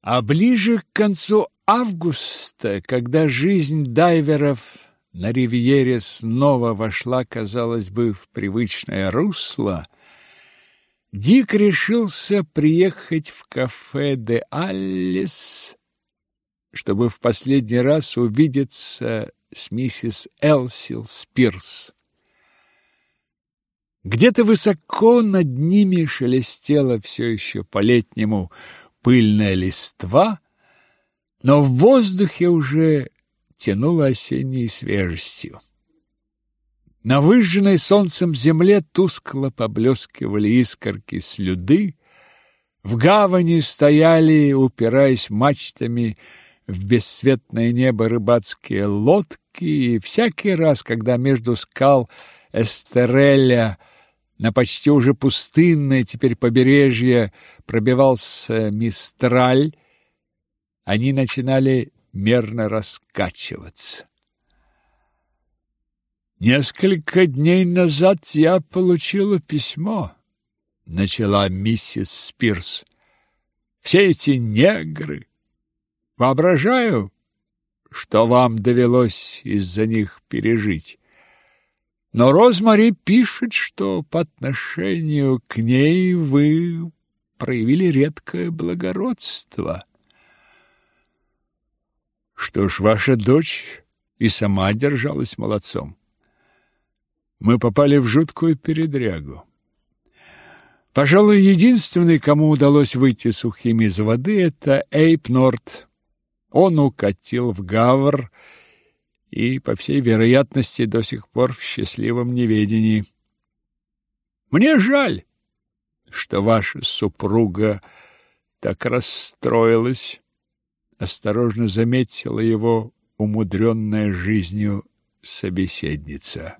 А ближе к концу августа, когда жизнь дайверов на ривьере снова вошла, казалось бы, в привычное русло, Дик решился приехать в кафе «Де Аллис», чтобы в последний раз увидеться с миссис Элсил Спирс. Где-то высоко над ними шелестела все еще по-летнему пыльная листва, но в воздухе уже тянуло осенней свежестью. На выжженной солнцем земле тускло поблескивали искорки слюды, в гавани стояли, упираясь мачтами в бесцветное небо рыбацкие лодки, и всякий раз, когда между скал Эстереля на почти уже пустынное теперь побережье пробивался мистраль, они начинали мерно раскачиваться. Несколько дней назад я получила письмо, начала миссис Спирс. Все эти негры. Воображаю, что вам довелось из-за них пережить. Но Розмари пишет, что по отношению к ней вы проявили редкое благородство. Что ж, ваша дочь и сама держалась молодцом. Мы попали в жуткую передрягу. Пожалуй, единственный, кому удалось выйти сухим из воды, это Эйп Норт. Он укатил в Гавр и, по всей вероятности, до сих пор в счастливом неведении. Мне жаль, что ваша супруга так расстроилась осторожно заметила его умудренная жизнью собеседница.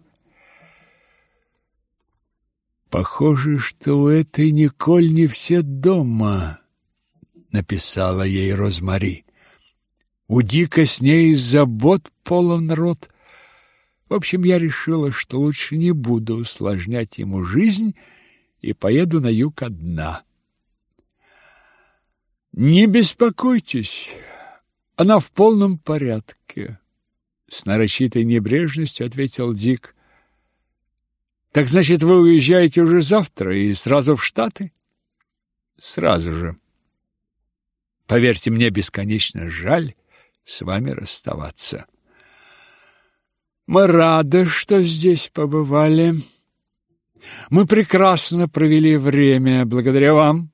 Похоже, что у этой Николь не все дома, написала ей Розмари. У Дика с ней забот полон рот. В общем, я решила, что лучше не буду усложнять ему жизнь и поеду на юг одна. Не беспокойтесь, она в полном порядке, с нарочитой небрежностью ответил Дик. Так значит, вы уезжаете уже завтра и сразу в Штаты? Сразу же. Поверьте мне, бесконечно жаль с вами расставаться. Мы рады, что здесь побывали. Мы прекрасно провели время благодаря вам.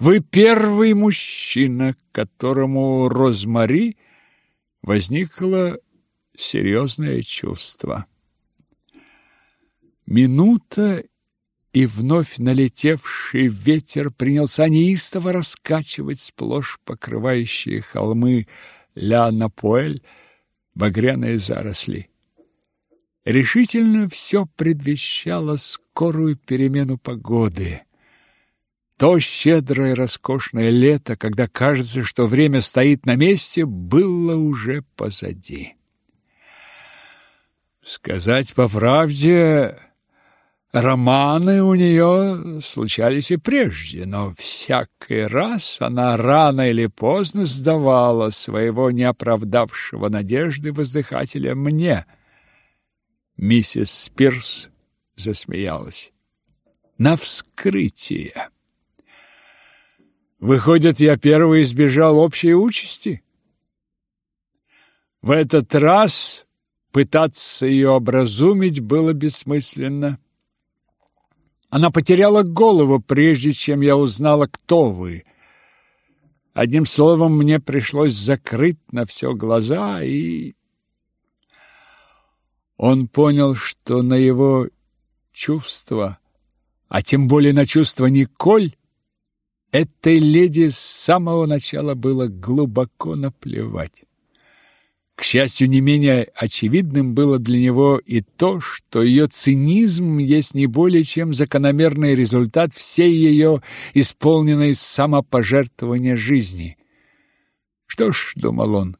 Вы первый мужчина, которому Розмари возникло серьезное чувство. Минута, и вновь налетевший ветер принялся неистово раскачивать сплошь покрывающие холмы Ля-Напуэль багряные заросли. Решительно все предвещало скорую перемену погоды. То щедрое роскошное лето, когда кажется, что время стоит на месте, было уже позади. Сказать по правде, романы у нее случались и прежде, но всякий раз она рано или поздно сдавала своего неоправдавшего надежды воздыхателя мне. Миссис Спирс засмеялась. На вскрытие. Выходит, я первый избежал общей участи? В этот раз пытаться ее образумить было бессмысленно. Она потеряла голову, прежде чем я узнала, кто вы. Одним словом, мне пришлось закрыть на все глаза, и... Он понял, что на его чувства, а тем более на чувства Николь, Этой леди с самого начала было глубоко наплевать. К счастью, не менее очевидным было для него и то, что ее цинизм есть не более чем закономерный результат всей ее исполненной самопожертвования жизни. Что ж, думал он,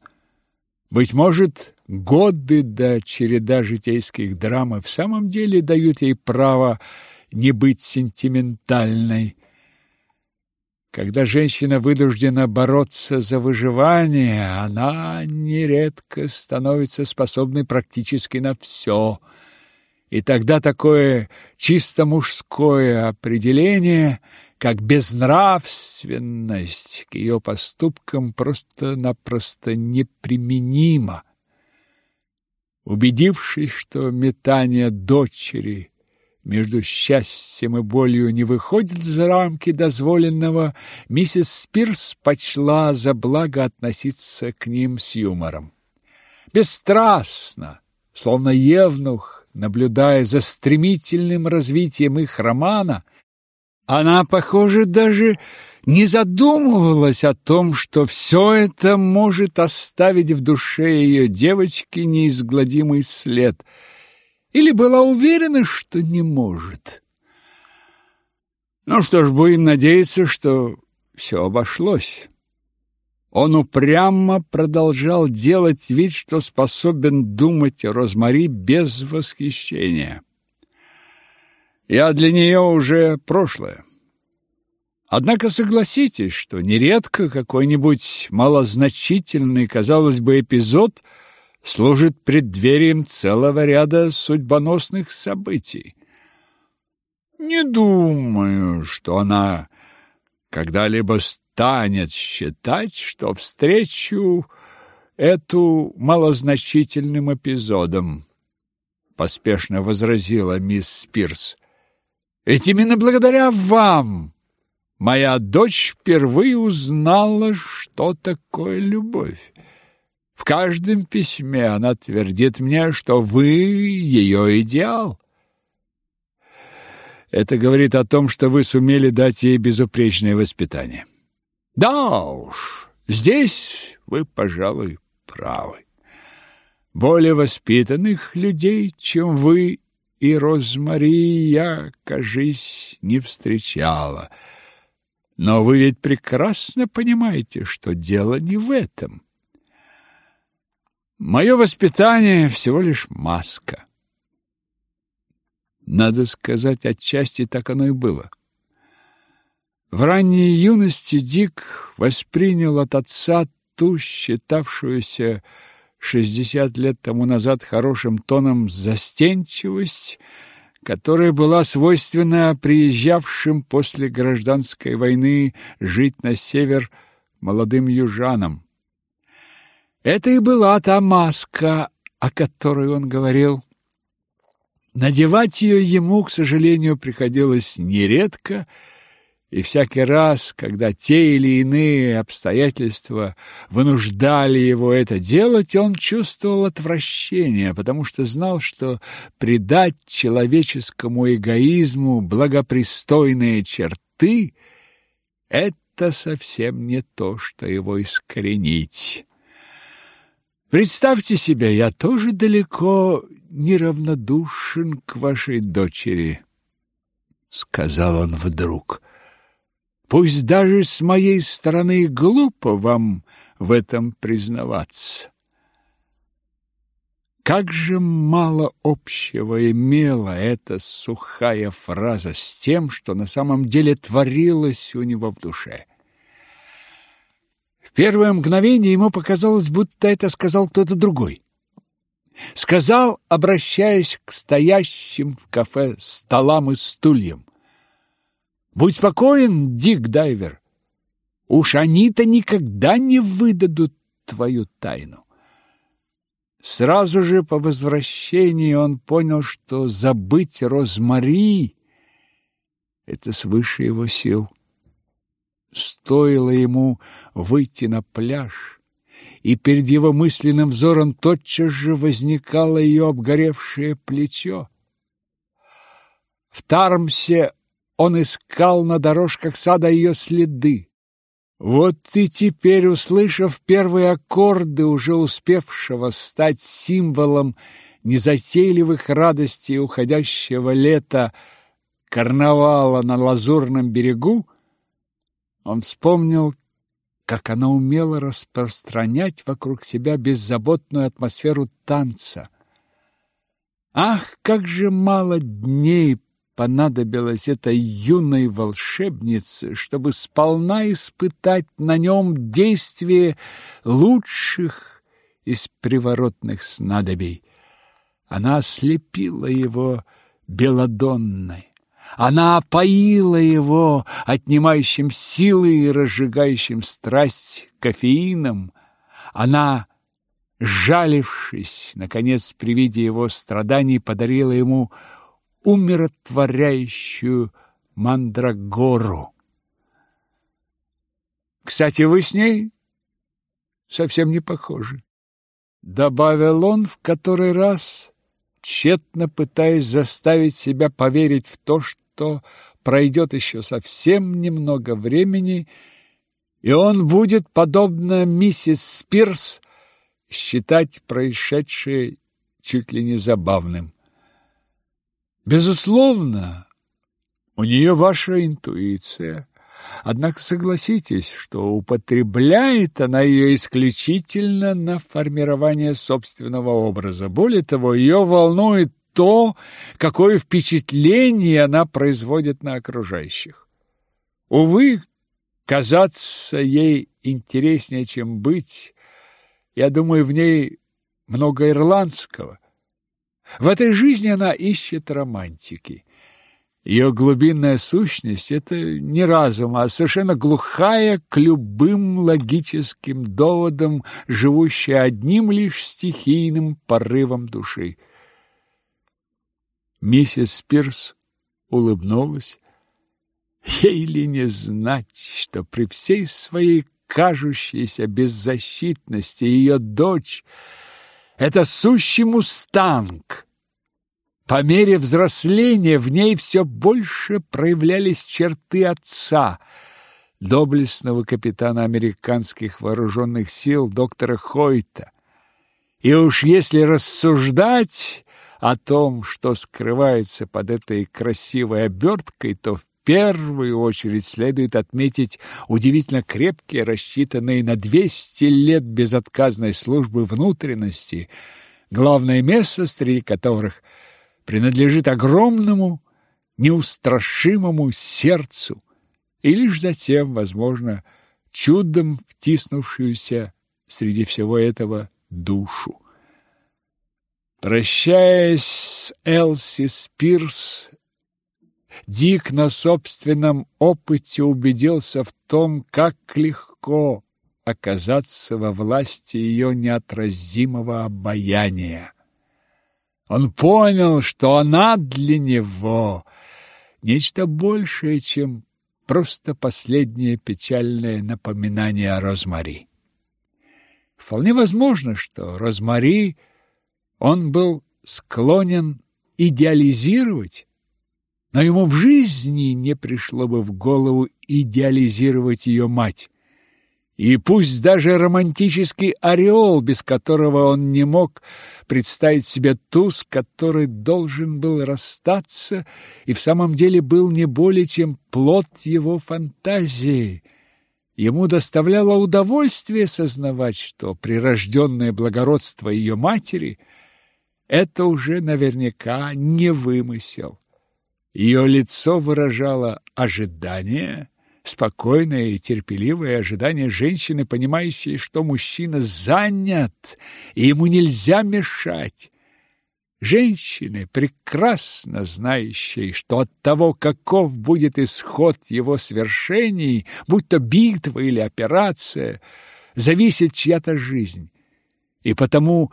быть может, годы до череда житейских драм в самом деле дают ей право не быть сентиментальной, Когда женщина вынуждена бороться за выживание, она нередко становится способной практически на все. И тогда такое чисто мужское определение, как безнравственность, к ее поступкам просто-напросто неприменимо. Убедившись, что метание дочери между счастьем и болью не выходит за рамки дозволенного, миссис Спирс почла за благо относиться к ним с юмором. Бесстрастно, словно евнух, наблюдая за стремительным развитием их романа, она, похоже, даже не задумывалась о том, что все это может оставить в душе ее девочки неизгладимый след – или была уверена, что не может? Ну что ж, будем надеяться, что все обошлось. Он упрямо продолжал делать вид, что способен думать о Розмари без восхищения. Я для нее уже прошлое. Однако согласитесь, что нередко какой-нибудь малозначительный, казалось бы, эпизод – служит преддверием целого ряда судьбоносных событий. Не думаю, что она когда-либо станет считать, что встречу эту малозначительным эпизодом, поспешно возразила мисс Спирс. Ведь именно благодаря вам моя дочь впервые узнала, что такое любовь. В каждом письме она твердит мне, что вы ее идеал. Это говорит о том, что вы сумели дать ей безупречное воспитание. Да уж, здесь вы, пожалуй, правы. Более воспитанных людей, чем вы и Розмари, я, кажись, не встречала. Но вы ведь прекрасно понимаете, что дело не в этом. Мое воспитание всего лишь маска. Надо сказать, отчасти так оно и было. В ранней юности Дик воспринял от отца ту считавшуюся шестьдесят лет тому назад хорошим тоном застенчивость, которая была свойственна приезжавшим после гражданской войны жить на север молодым южанам. Это и была та маска, о которой он говорил. Надевать ее ему, к сожалению, приходилось нередко, и всякий раз, когда те или иные обстоятельства вынуждали его это делать, он чувствовал отвращение, потому что знал, что придать человеческому эгоизму благопристойные черты – это совсем не то, что его искоренить. Представьте себе, я тоже далеко не равнодушен к вашей дочери, сказал он вдруг. Пусть даже с моей стороны глупо вам в этом признаваться. Как же мало общего имела эта сухая фраза с тем, что на самом деле творилось у него в душе. Первое мгновение ему показалось, будто это сказал кто-то другой. Сказал, обращаясь к стоящим в кафе столам и стульям. «Будь спокоен, Дик Дайвер. Уж они-то никогда не выдадут твою тайну». Сразу же по возвращении он понял, что забыть Розмари — это свыше его сил. Стоило ему выйти на пляж, и перед его мысленным взором тотчас же возникало ее обгоревшее плечо. В Тармсе он искал на дорожках сада ее следы. Вот и теперь, услышав первые аккорды уже успевшего стать символом незатейливых радостей уходящего лета карнавала на Лазурном берегу, он вспомнил, как она умела распространять вокруг себя беззаботную атмосферу танца. Ах, как же мало дней понадобилось этой юной волшебнице, чтобы сполна испытать на нем действие лучших из приворотных снадобий. Она ослепила его белодонной. Она опоила его отнимающим силы и разжигающим страсть кофеином. Она, жалившись, наконец, при виде его страданий, подарила ему умиротворяющую мандрагору. «Кстати, вы с ней совсем не похожи», — добавил он в который раз, тщетно пытаясь заставить себя поверить в то, что пройдет еще совсем немного времени, и он будет, подобно миссис Спирс, считать происшедшее чуть ли не забавным. Безусловно, у нее ваша интуиция. Однако согласитесь, что употребляет она ее исключительно на формирование собственного образа. Более того, ее волнует то, какое впечатление она производит на окружающих. Увы, казаться ей интереснее, чем быть, я думаю, в ней много ирландского. В этой жизни она ищет романтики. Ее глубинная сущность – это не разум, а совершенно глухая к любым логическим доводам, живущая одним лишь стихийным порывом души. Миссис Спирс улыбнулась. Ей ли не знать, что при всей своей кажущейся беззащитности ее дочь – это сущий мустанг – по мере взросления в ней все больше проявлялись черты отца, доблестного капитана американских вооруженных сил доктора Хойта. И уж если рассуждать о том, что скрывается под этой красивой оберткой, то в первую очередь следует отметить удивительно крепкие, рассчитанные на 200 лет безотказной службы внутренности, главное место среди которых – принадлежит огромному, неустрашимому сердцу и лишь затем, возможно, чудом втиснувшуюся среди всего этого душу. Прощаясь с Элси Спирс, Дик на собственном опыте убедился в том, как легко оказаться во власти ее неотразимого обаяния. Он понял, что она для него нечто большее, чем просто последнее печальное напоминание о Розмари. Вполне возможно, что Розмари он был склонен идеализировать, но ему в жизни не пришло бы в голову идеализировать ее мать. И пусть даже романтический ореол, без которого он не мог представить себе ту, с которой должен был расстаться, и в самом деле был не более чем плод его фантазии, ему доставляло удовольствие сознавать, что прирожденное благородство ее матери – это уже наверняка не вымысел. Ее лицо выражало ожидание – спокойное и терпеливое ожидание женщины, понимающей, что мужчина занят, и ему нельзя мешать. Женщины, прекрасно знающие, что от того, каков будет исход его свершений, будь то битва или операция, зависит чья-то жизнь. И потому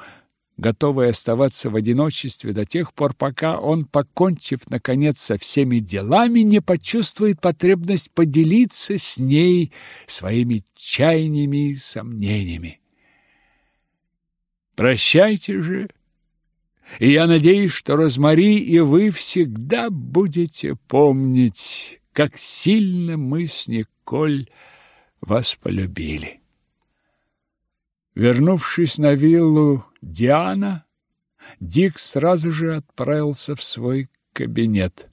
готовый оставаться в одиночестве до тех пор, пока он, покончив, наконец, со всеми делами, не почувствует потребность поделиться с ней своими чаяниями и сомнениями. Прощайте же, и я надеюсь, что Розмари и вы всегда будете помнить, как сильно мы с Николь вас полюбили. Вернувшись на виллу Диана, Дик сразу же отправился в свой кабинет.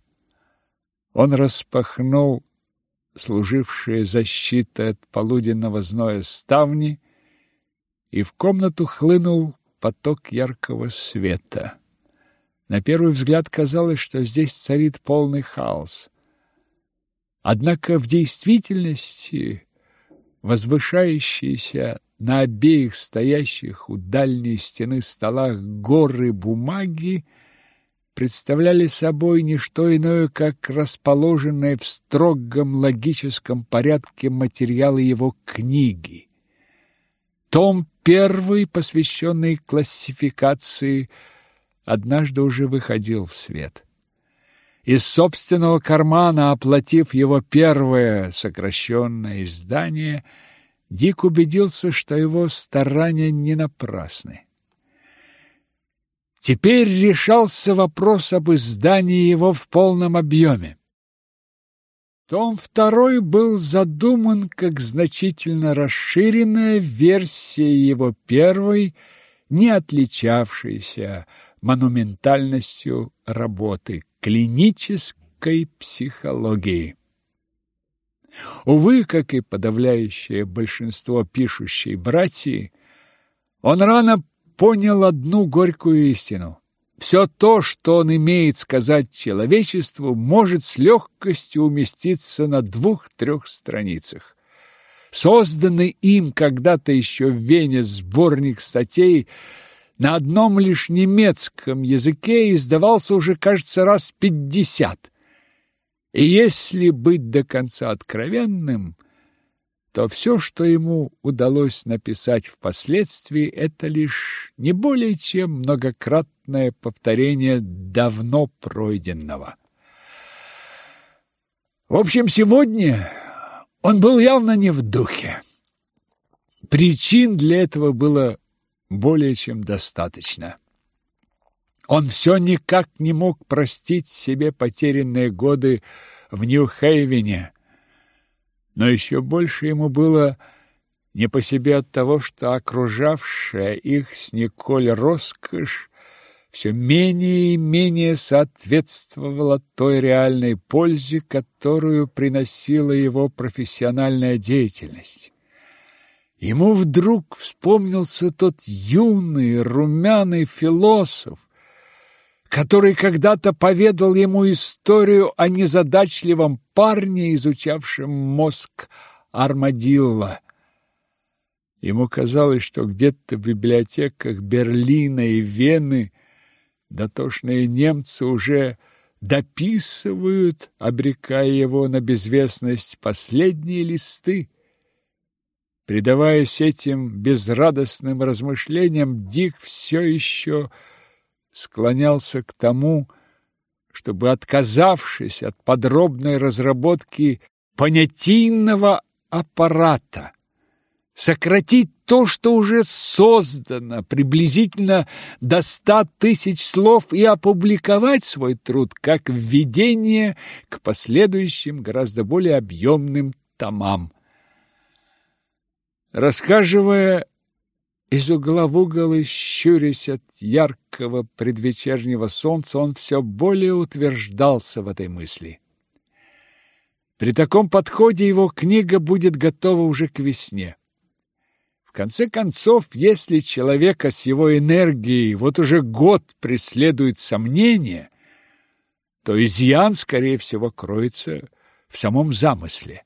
Он распахнул служившие защитой от полуденного зноя ставни, и в комнату хлынул поток яркого света. На первый взгляд казалось, что здесь царит полный хаос. Однако в действительности возвышающиеся на обеих стоящих у дальней стены столах горы бумаги представляли собой не что иное, как расположенные в строгом логическом порядке материалы его книги. Том первый, посвященный классификации, однажды уже выходил в свет из собственного кармана оплатив его первое сокращенное издание, Дик убедился, что его старания не напрасны. Теперь решался вопрос об издании его в полном объеме. Том второй был задуман как значительно расширенная версия его первой, не отличавшейся монументальностью работы клинической психологии. Увы, как и подавляющее большинство пишущей братьи, он рано понял одну горькую истину. Все то, что он имеет сказать человечеству, может с легкостью уместиться на двух-трех страницах. Созданный им когда-то еще в Вене сборник статей на одном лишь немецком языке издавался уже, кажется, раз пятьдесят. И если быть до конца откровенным, то все, что ему удалось написать впоследствии, это лишь не более чем многократное повторение давно пройденного. В общем, сегодня он был явно не в духе. Причин для этого было более чем достаточно. Он все никак не мог простить себе потерянные годы в Нью-Хейвене, но еще больше ему было не по себе от того, что окружавшая их с Николь роскошь все менее и менее соответствовала той реальной пользе, которую приносила его профессиональная деятельность. Ему вдруг вспомнился тот юный, румяный философ, который когда-то поведал ему историю о незадачливом парне, изучавшем мозг армадилла. Ему казалось, что где-то в библиотеках Берлина и Вены дотошные немцы уже дописывают, обрекая его на безвестность, последние листы. Предаваясь этим безрадостным размышлениям, Дик все еще склонялся к тому, чтобы, отказавшись от подробной разработки понятийного аппарата, сократить то, что уже создано, приблизительно до ста тысяч слов и опубликовать свой труд как введение к последующим гораздо более объемным томам. Рассказывая из угла в угол и щурясь от яркого предвечернего солнца, он все более утверждался в этой мысли. При таком подходе его книга будет готова уже к весне. В конце концов, если человека с его энергией вот уже год преследует сомнения, то изъян, скорее всего, кроется в самом замысле.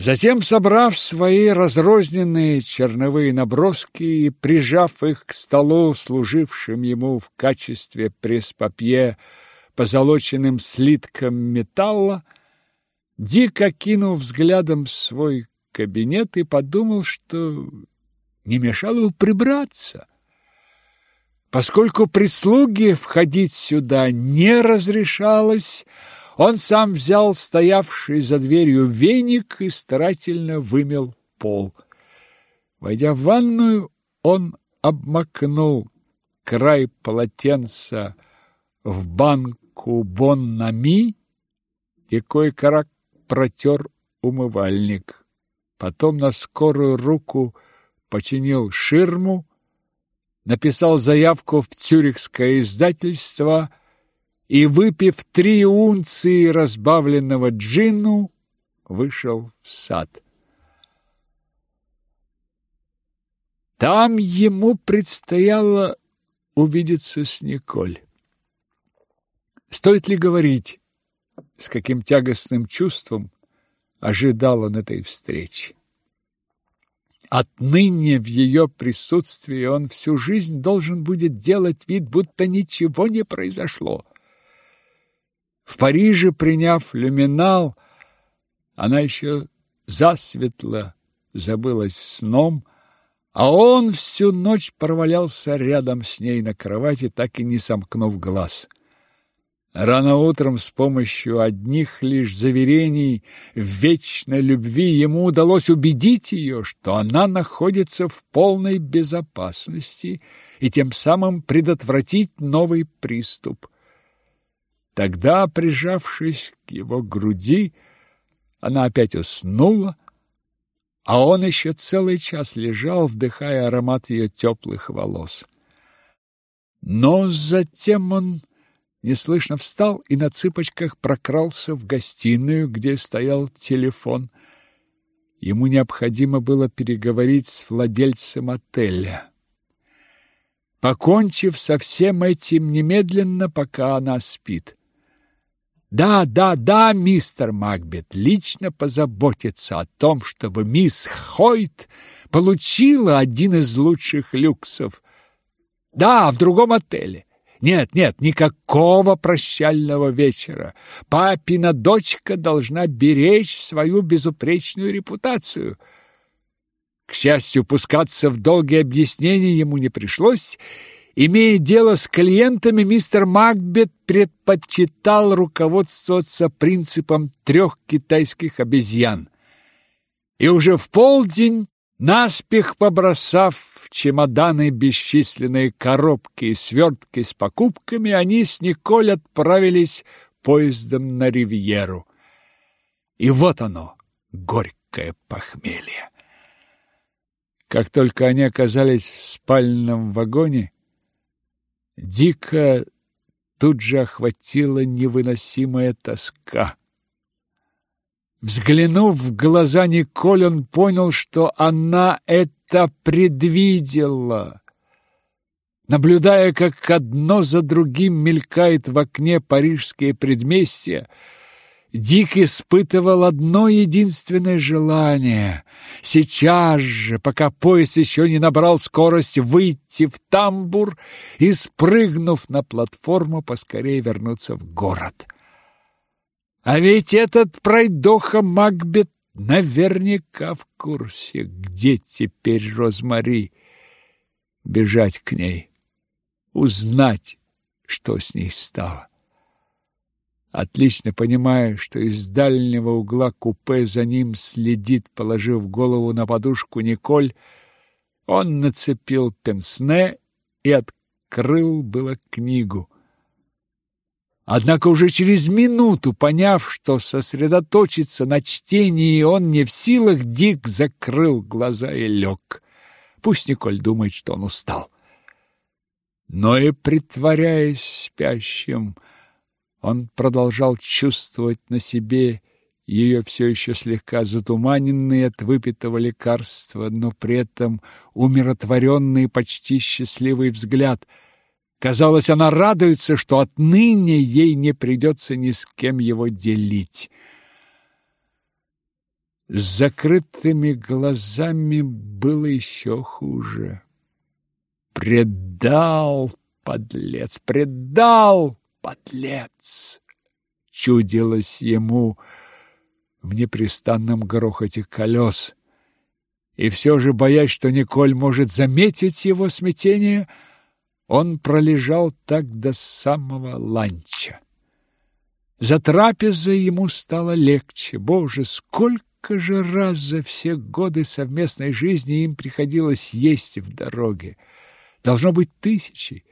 Затем, собрав свои разрозненные черновые наброски и прижав их к столу, служившим ему в качестве пресс-папье позолоченным слитком металла, дико кинув взглядом свой кабинет и подумал, что не мешало бы прибраться. Поскольку прислуге входить сюда не разрешалось, он сам взял стоявший за дверью веник и старательно вымел пол. Войдя в ванную, он обмакнул край полотенца в банку боннами и кое-как протер умывальник. Потом на скорую руку починил ширму, написал заявку в Цюрихское издательство и, выпив три унции разбавленного джину, вышел в сад. Там ему предстояло увидеться с Николь. Стоит ли говорить, с каким тягостным чувством ожидал он этой встречи? Отныне в ее присутствии он всю жизнь должен будет делать вид, будто ничего не произошло. В Париже, приняв люминал, она еще засветло забылась сном, а он всю ночь провалялся рядом с ней на кровати, так и не сомкнув глаз. Рано утром с помощью одних лишь заверений в вечной любви ему удалось убедить ее, что она находится в полной безопасности и тем самым предотвратить новый приступ. Тогда, прижавшись к его груди, она опять уснула, а он еще целый час лежал, вдыхая аромат ее теплых волос. Но затем он неслышно встал и на цыпочках прокрался в гостиную, где стоял телефон. Ему необходимо было переговорить с владельцем отеля. Покончив со всем этим немедленно, пока она спит. Да, да, да, мистер Макбет лично позаботится о том, чтобы мисс Хойт получила один из лучших люксов. Да, в другом отеле. Нет, нет, никакого прощального вечера. Папина дочка должна беречь свою безупречную репутацию. К счастью, пускаться в долгие объяснения ему не пришлось. Имея дело с клиентами, мистер Макбет предпочитал руководствоваться принципом трех китайских обезьян. И уже в полдень Наспех побросав в чемоданы бесчисленные коробки и свертки с покупками, они с Николь отправились поездом на Ривьеру. И вот оно, горькое похмелье. Как только они оказались в спальном вагоне, дико тут же охватила невыносимая тоска. Взглянув в глаза Николь, он понял, что она это предвидела. Наблюдая, как одно за другим мелькает в окне парижские предместья, Дик испытывал одно единственное желание — сейчас же, пока поезд еще не набрал скорость, выйти в тамбур и, спрыгнув на платформу, поскорее вернуться в город. А ведь этот пройдоха Макбет наверняка в курсе, где теперь Розмари. Бежать к ней, узнать, что с ней стало. Отлично понимая, что из дальнего угла купе за ним следит, положив голову на подушку Николь, он нацепил пенсне и открыл было книгу. Однако уже через минуту, поняв, что сосредоточиться на чтении он не в силах, Дик закрыл глаза и лег. Пусть Николь думает, что он устал. Но и притворяясь спящим, он продолжал чувствовать на себе ее все еще слегка затуманенный от выпитого лекарства, но при этом умиротворенный почти счастливый взгляд — Казалось, она радуется, что отныне ей не придется ни с кем его делить. С закрытыми глазами было еще хуже. «Предал, подлец! Предал, подлец!» Чудилось ему в непрестанном грохоте колес. И все же, боясь, что Николь может заметить его смятение, — он пролежал так до самого ланча. За трапезой ему стало легче. Боже, сколько же раз за все годы совместной жизни им приходилось есть в дороге. Должно быть тысячи.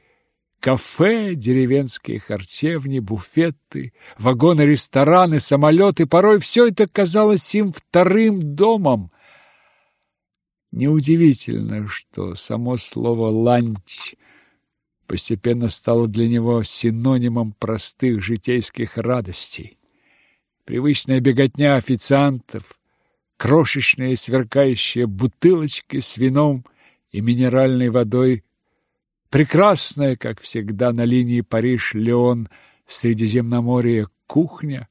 Кафе, деревенские харчевни, буфеты, вагоны-рестораны, самолеты. Порой все это казалось им вторым домом. Неудивительно, что само слово «ланч» постепенно стало для него синонимом простых житейских радостей. Привычная беготня официантов, крошечные сверкающие бутылочки с вином и минеральной водой прекрасная, как всегда, на линии Париж-Леон, Средиземноморье кухня.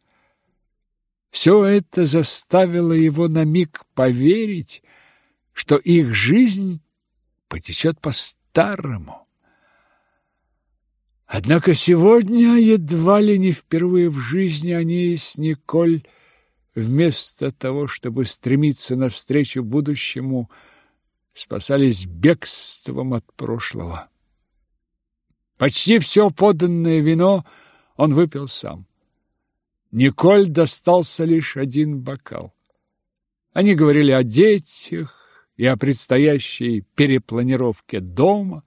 Все это заставило его на миг поверить, что их жизнь потечет по-старому. Однако сегодня, едва ли не впервые в жизни, они с Николь, вместо того, чтобы стремиться навстречу будущему, спасались бегством от прошлого. Почти все поданное вино он выпил сам. Николь достался лишь один бокал. Они говорили о детях и о предстоящей перепланировке дома.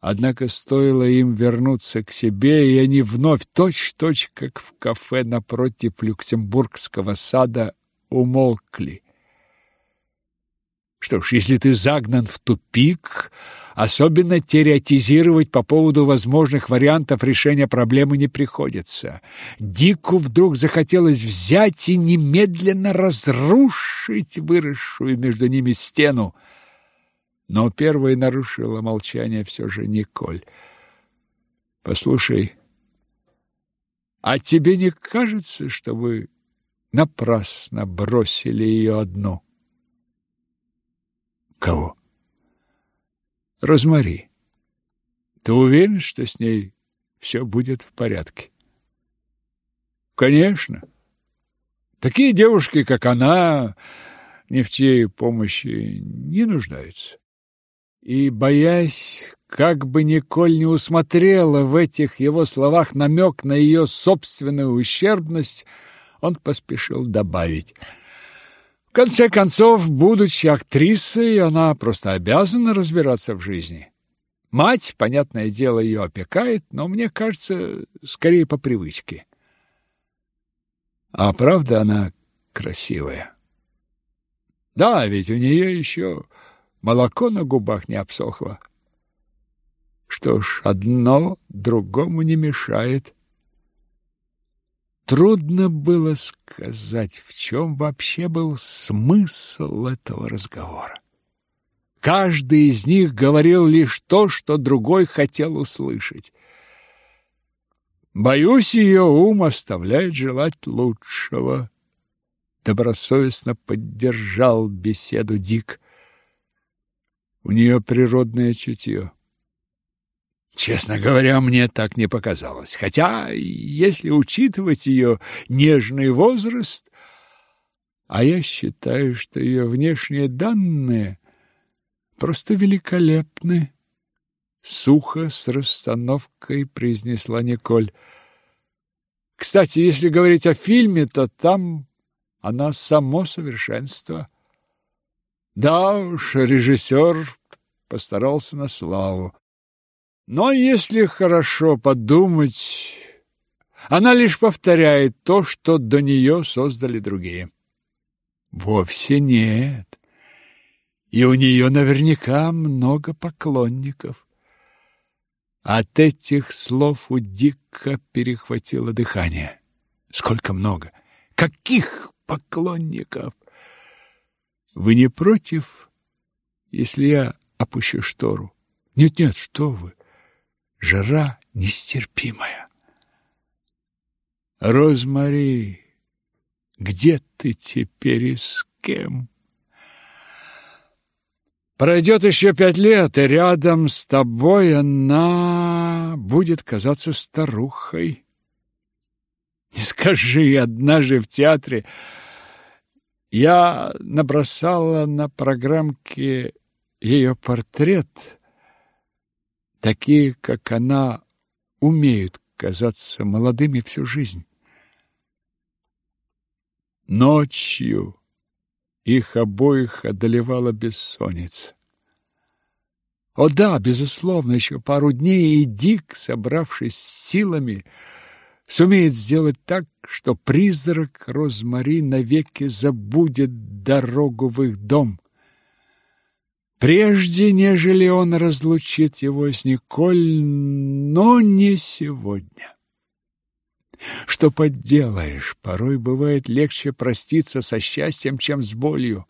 Однако стоило им вернуться к себе, и они вновь точь-точь, -точь, как в кафе напротив Люксембургского сада, умолкли. Что ж, если ты загнан в тупик, особенно теоретизировать по поводу возможных вариантов решения проблемы не приходится. Дику вдруг захотелось взять и немедленно разрушить выросшую между ними стену. Но первой нарушила молчание все же Николь. «Послушай, а тебе не кажется, что вы напрасно бросили ее одну?» Кого? Розмари. Ты уверен, что с ней все будет в порядке? Конечно. Такие девушки, как она, ни в чьей помощи не нуждаются. И, боясь, как бы Николь не усмотрела в этих его словах намек на ее собственную ущербность, он поспешил добавить – в конце концов, будучи актрисой, она просто обязана разбираться в жизни. Мать, понятное дело, ее опекает, но мне кажется, скорее по привычке. А правда она красивая. Да, ведь у нее еще молоко на губах не обсохло. Что ж, одно другому не мешает. Трудно было сказать, в чем вообще был смысл этого разговора. Каждый из них говорил лишь то, что другой хотел услышать. Боюсь, ее ум оставляет желать лучшего. Добросовестно поддержал беседу Дик. У нее природное чутье. Честно говоря, мне так не показалось. Хотя, если учитывать ее нежный возраст, а я считаю, что ее внешние данные просто великолепны, сухо с расстановкой произнесла Николь. Кстати, если говорить о фильме, то там она само совершенство. Да уж, режиссер постарался на славу. Но если хорошо подумать, она лишь повторяет то, что до нее создали другие. Вовсе нет. И у нее наверняка много поклонников. От этих слов у Дика перехватило дыхание. Сколько много! Каких поклонников! Вы не против, если я опущу штору? Нет-нет, что вы! Жара нестерпимая. Розмари, где ты теперь и с кем? Пройдет еще пять лет, и рядом с тобой она будет казаться старухой. Не скажи, однажды в театре я набросала на программке ее портрет, Такие, как она, умеют казаться молодыми всю жизнь. Ночью их обоих одолевала бессонница. О да, безусловно, еще пару дней, и Дик, собравшись силами, сумеет сделать так, что призрак Розмари навеки забудет дорогу в их дом прежде, нежели он разлучит его с Николь, но не сегодня. Что поделаешь, порой бывает легче проститься со счастьем, чем с болью.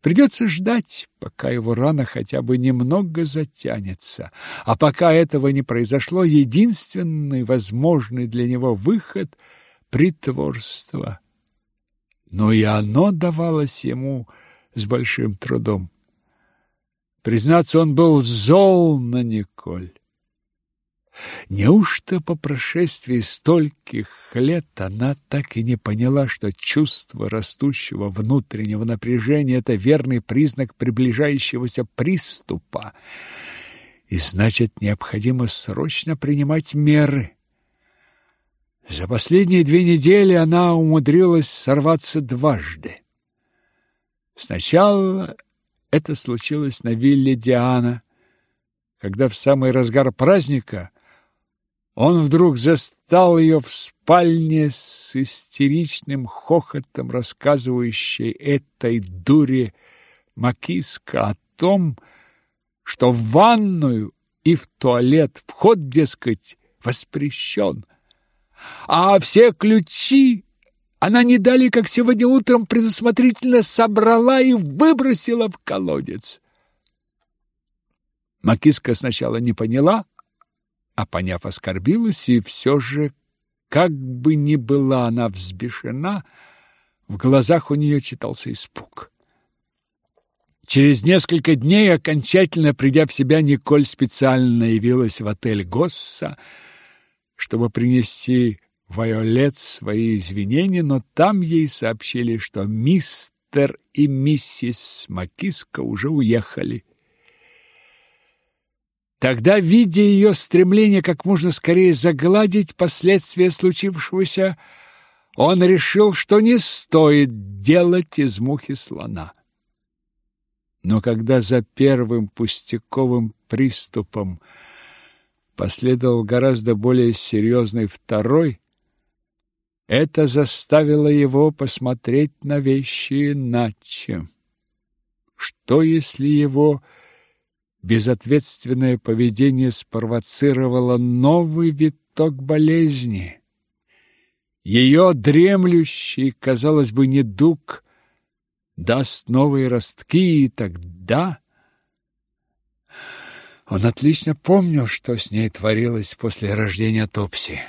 Придется ждать, пока его рана хотя бы немного затянется. А пока этого не произошло, единственный возможный для него выход – притворство. Но и оно давалось ему с большим трудом. Признаться, он был зол на Николь. Неужто по прошествии стольких лет она так и не поняла, что чувство растущего внутреннего напряжения – это верный признак приближающегося приступа, и значит, необходимо срочно принимать меры? За последние две недели она умудрилась сорваться дважды. Сначала это случилось на вилле Диана, когда в самый разгар праздника он вдруг застал ее в спальне с истеричным хохотом, рассказывающей этой дуре Макиска о том, что в ванную и в туалет вход, дескать, воспрещен, а все ключи она не дали, как сегодня утром предусмотрительно собрала и выбросила в колодец. Макиска сначала не поняла, а поняв, оскорбилась, и все же, как бы ни была она взбешена, в глазах у нее читался испуг. Через несколько дней, окончательно придя в себя, Николь специально явилась в отель Госса, чтобы принести Вайолет свои извинения, но там ей сообщили, что мистер и миссис Макиско уже уехали. Тогда, видя ее стремление как можно скорее загладить последствия случившегося, он решил, что не стоит делать из мухи слона. Но когда за первым пустяковым приступом последовал гораздо более серьезный второй, это заставило его посмотреть на вещи иначе. Что если его безответственное поведение спровоцировало новый виток болезни. Ее дремлющий, казалось бы, недуг даст новые ростки, и тогда... Он отлично помнил, что с ней творилось после рождения Топси.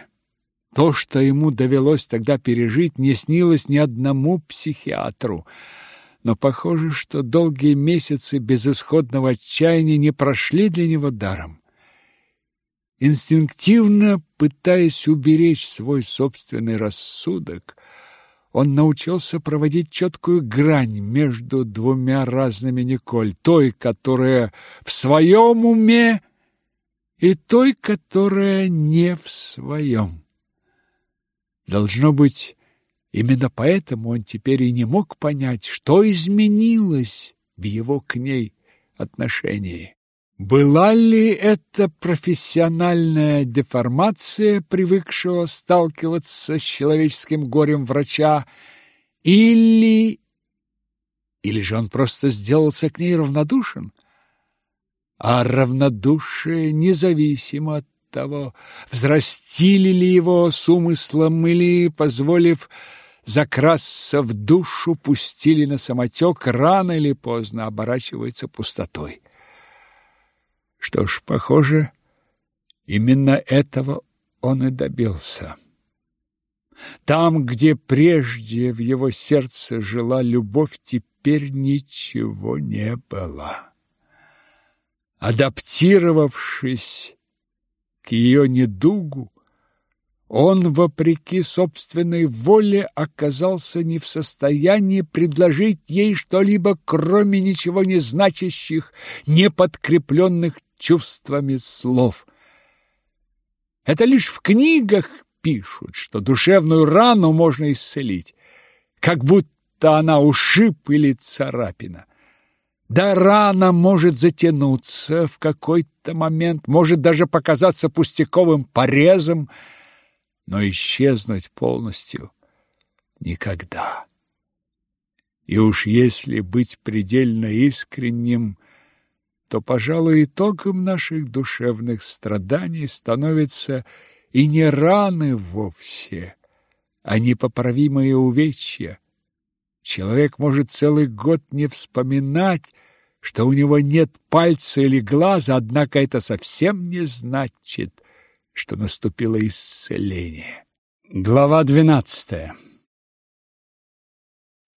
То, что ему довелось тогда пережить, не снилось ни одному психиатру — но похоже, что долгие месяцы безысходного отчаяния не прошли для него даром. Инстинктивно пытаясь уберечь свой собственный рассудок, он научился проводить четкую грань между двумя разными Николь, той, которая в своем уме, и той, которая не в своем. Должно быть, Именно поэтому он теперь и не мог понять, что изменилось в его к ней отношении. Была ли это профессиональная деформация привыкшего сталкиваться с человеческим горем врача, или... или же он просто сделался к ней равнодушен? А равнодушие независимо от того, взрастили ли его с умыслом или, позволив закрасться в душу, пустили на самотек, рано или поздно оборачивается пустотой. Что ж, похоже, именно этого он и добился. Там, где прежде в его сердце жила любовь, теперь ничего не было. Адаптировавшись ее недугу, он, вопреки собственной воле, оказался не в состоянии предложить ей что-либо, кроме ничего не значащих, не подкрепленных чувствами слов. Это лишь в книгах пишут, что душевную рану можно исцелить, как будто она ушиб или царапина. Да рана может затянуться в какой-то момент, может даже показаться пустяковым порезом, но исчезнуть полностью никогда. И уж если быть предельно искренним, то, пожалуй, итогом наших душевных страданий становится и не раны вовсе, а непоправимые увечья, Человек может целый год не вспоминать, что у него нет пальца или глаза, однако это совсем не значит, что наступило исцеление. Глава двенадцатая.